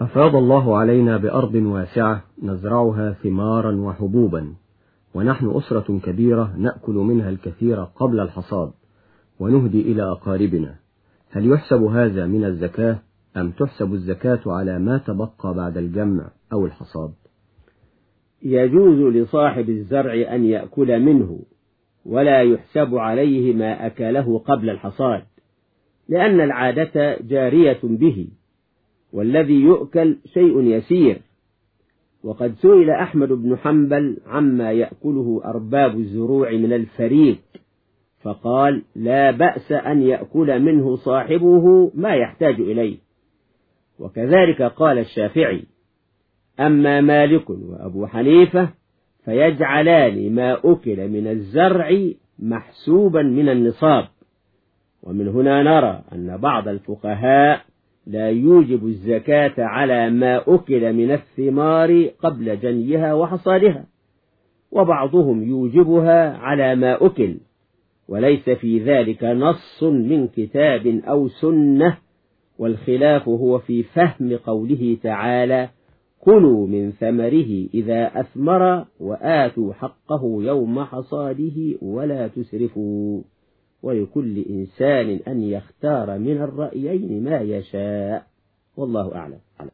أفاض الله علينا بأرض واسعة نزرعها ثمارا وحبوبا ونحن أسرة كبيرة نأكل منها الكثير قبل الحصاد ونهدي إلى أقاربنا. هل يحسب هذا من الزكاة أم تحسب الزكاة على ما تبقى بعد الجمع أو الحصاد؟ يجوز لصاحب الزرع أن يأكل منه ولا يحسب عليه ما أكله قبل الحصاد لأن العادة جارية به. والذي يؤكل شيء يسير. وقد سئل أحمد بن حنبل عما يأكله أرباب الزروع من الفريق فقال لا بأس أن يأكل منه صاحبه ما يحتاج إليه. وكذلك قال الشافعي أما مالك وأبو حنيفة فيجعلان ما أكل من الزرع محسوبا من النصاب. ومن هنا نرى أن بعض الفقهاء لا يوجب الزكاة على ما أكل من الثمار قبل جنيها وحصادها وبعضهم يوجبها على ما أكل وليس في ذلك نص من كتاب أو سنة والخلاف هو في فهم قوله تعالى كلوا من ثمره إذا أثمر وآتوا حقه يوم حصاده ولا تسرفوا ولكل إنسان أن يختار من الرأيين ما يشاء. والله أعلم.